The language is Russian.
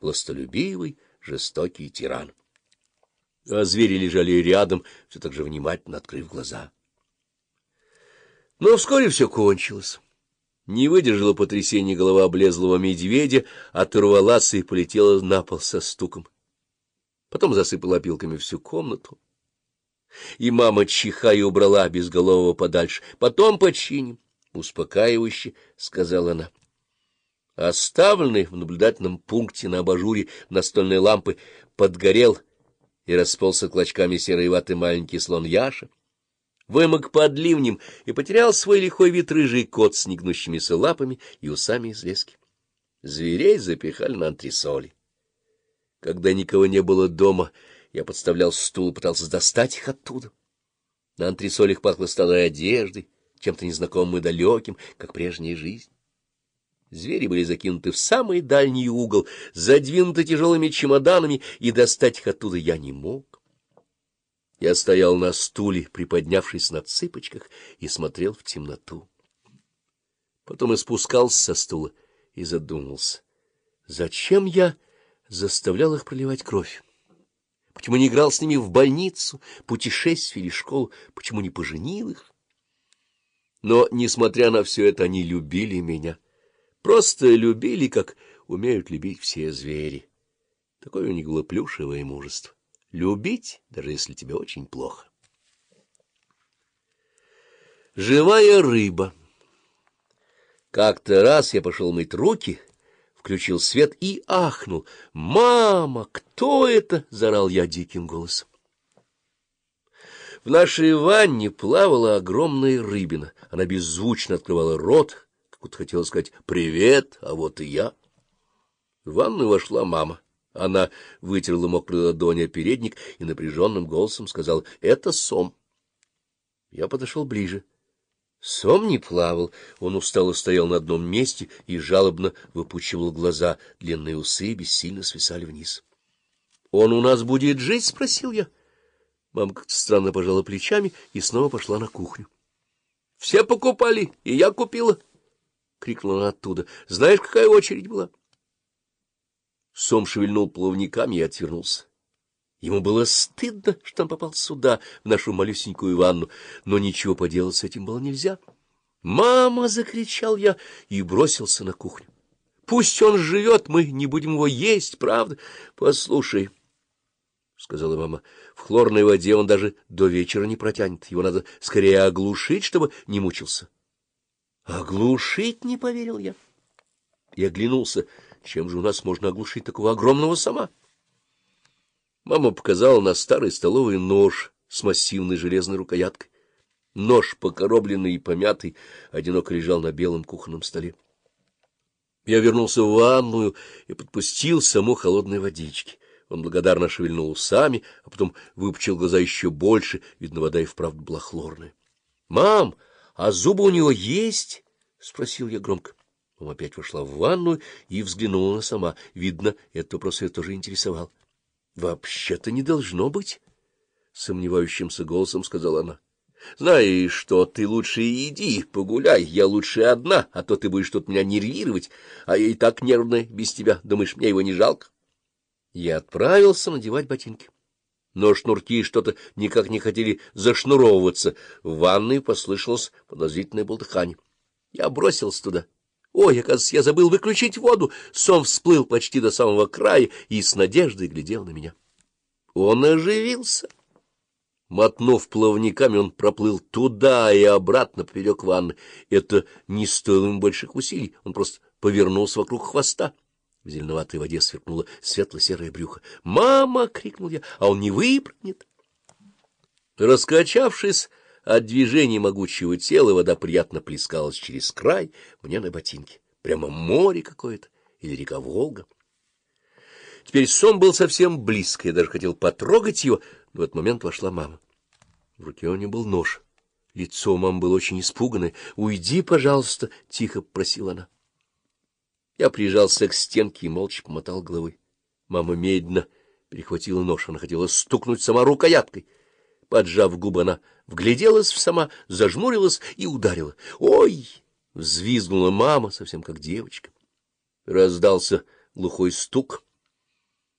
властолюбивый, жестокий тиран. А звери лежали рядом, все так же внимательно открыв глаза. Но вскоре все кончилось. Не выдержала потрясения голова облезлого медведя, оторвалась и полетела на пол со стуком. Потом засыпала опилками всю комнату. И мама, чихая, убрала безголового подальше. Потом починим, — успокаивающе сказала она. Оставленный в наблюдательном пункте на абажуре настольной лампы подгорел и расползся клочками серой ваты маленький слон Яша вымок под ливнем и потерял свой лихой вид рыжий кот с негнущимися лапами и усами из лески. Зверей запихали на антресоли. Когда никого не было дома, я подставлял стул и пытался достать их оттуда. На антресолях пахло старой одеждой, чем-то незнакомым и далеким, как прежняя жизнь. Звери были закинуты в самый дальний угол, задвинуты тяжелыми чемоданами, и достать их оттуда я не мог. Я стоял на стуле, приподнявшись на цыпочках, и смотрел в темноту. Потом и спускался со стула и задумался. Зачем я заставлял их проливать кровь? Почему не играл с ними в больницу, путешествие или школу? Почему не поженил их? Но, несмотря на все это, они любили меня. Просто любили, как умеют любить все звери. Такое у них было плюшевое мужество любить, даже если тебе очень плохо. Живая рыба. Как-то раз я пошел мыть руки, включил свет и ахнул. «Мама, кто это?» — заорал я диким голосом. В нашей ванне плавала огромная рыбина. Она беззвучно открывала рот, будто хотела сказать «Привет, а вот и я». В ванную вошла мама. Она вытерла мокрую ладонь о передник и напряженным голосом сказала «Это сом». Я подошел ближе. Сом не плавал, он устало стоял на одном месте и жалобно выпучивал глаза, длинные усы бессильно свисали вниз. — Он у нас будет жить? — спросил я. Мама как-то странно пожала плечами и снова пошла на кухню. — Все покупали, и я купила! — крикнула оттуда. — Знаешь, какая очередь была? — Сом шевельнул плавниками и отвернулся. Ему было стыдно, что он попал сюда, в нашу малюсенькую ванну, но ничего поделать с этим было нельзя. «Мама!» — закричал я и бросился на кухню. «Пусть он живет, мы не будем его есть, правда? Послушай!» — сказала мама. — В хлорной воде он даже до вечера не протянет. Его надо скорее оглушить, чтобы не мучился. — Оглушить? — не поверил я. И оглянулся. Чем же у нас можно оглушить такого огромного сама? Мама показала на старый столовый нож с массивной железной рукояткой. Нож, покоробленный и помятый, одиноко лежал на белом кухонном столе. Я вернулся в ванную и подпустил саму холодной водички. Он благодарно шевельнул усами, а потом выпучил глаза еще больше, видно, вода и вправду была хлорная. — Мам, а зубы у него есть? — спросил я громко. Мама опять вошла в ванную и взглянула на сама. Видно, этот вопрос ее тоже интересовал. — Вообще-то не должно быть, — сомневающимся голосом сказала она. — Знаешь что, ты лучше иди, погуляй, я лучше одна, а то ты будешь тут меня нервировать, а я и так нервная без тебя. Думаешь, мне его не жалко? Я отправился надевать ботинки. Но шнурки что-то никак не хотели зашнуровываться. В ванной послышалось подозрительное болтыхание. Я бросился туда. Ой, оказывается, я забыл выключить воду. Сом всплыл почти до самого края и с надеждой глядел на меня. Он оживился. Мотнув плавниками, он проплыл туда и обратно поперек ванны. Это не стоило ему больших усилий, он просто повернулся вокруг хвоста. В зеленоватой воде сверкнуло светло-серое брюхо. «Мама!» — крикнул я, — «а он не выпрыгнет!» Раскачавшись, от движения могучего тела вода приятно плескалась через край мне на ботинке. Прямо море какое-то или река Волга. Теперь сон был совсем близко, я даже хотел потрогать его, но в этот момент вошла мама. В руке у нее был нож. Лицо мамы было очень испуганное. — Уйди, пожалуйста, — тихо просила она. Я прижался к стенке и молча помотал головой. Мама медленно перехватила нож, она хотела стукнуть сама рукояткой. Поджав губы, она вгляделась в сама, зажмурилась и ударила. «Ой!» — взвизгнула мама, совсем как девочка. Раздался глухой стук.